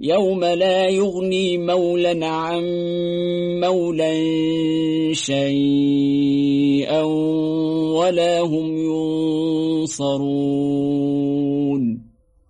يوم لا يغني مولا عن مولا شيئا ولا هم ينصرون.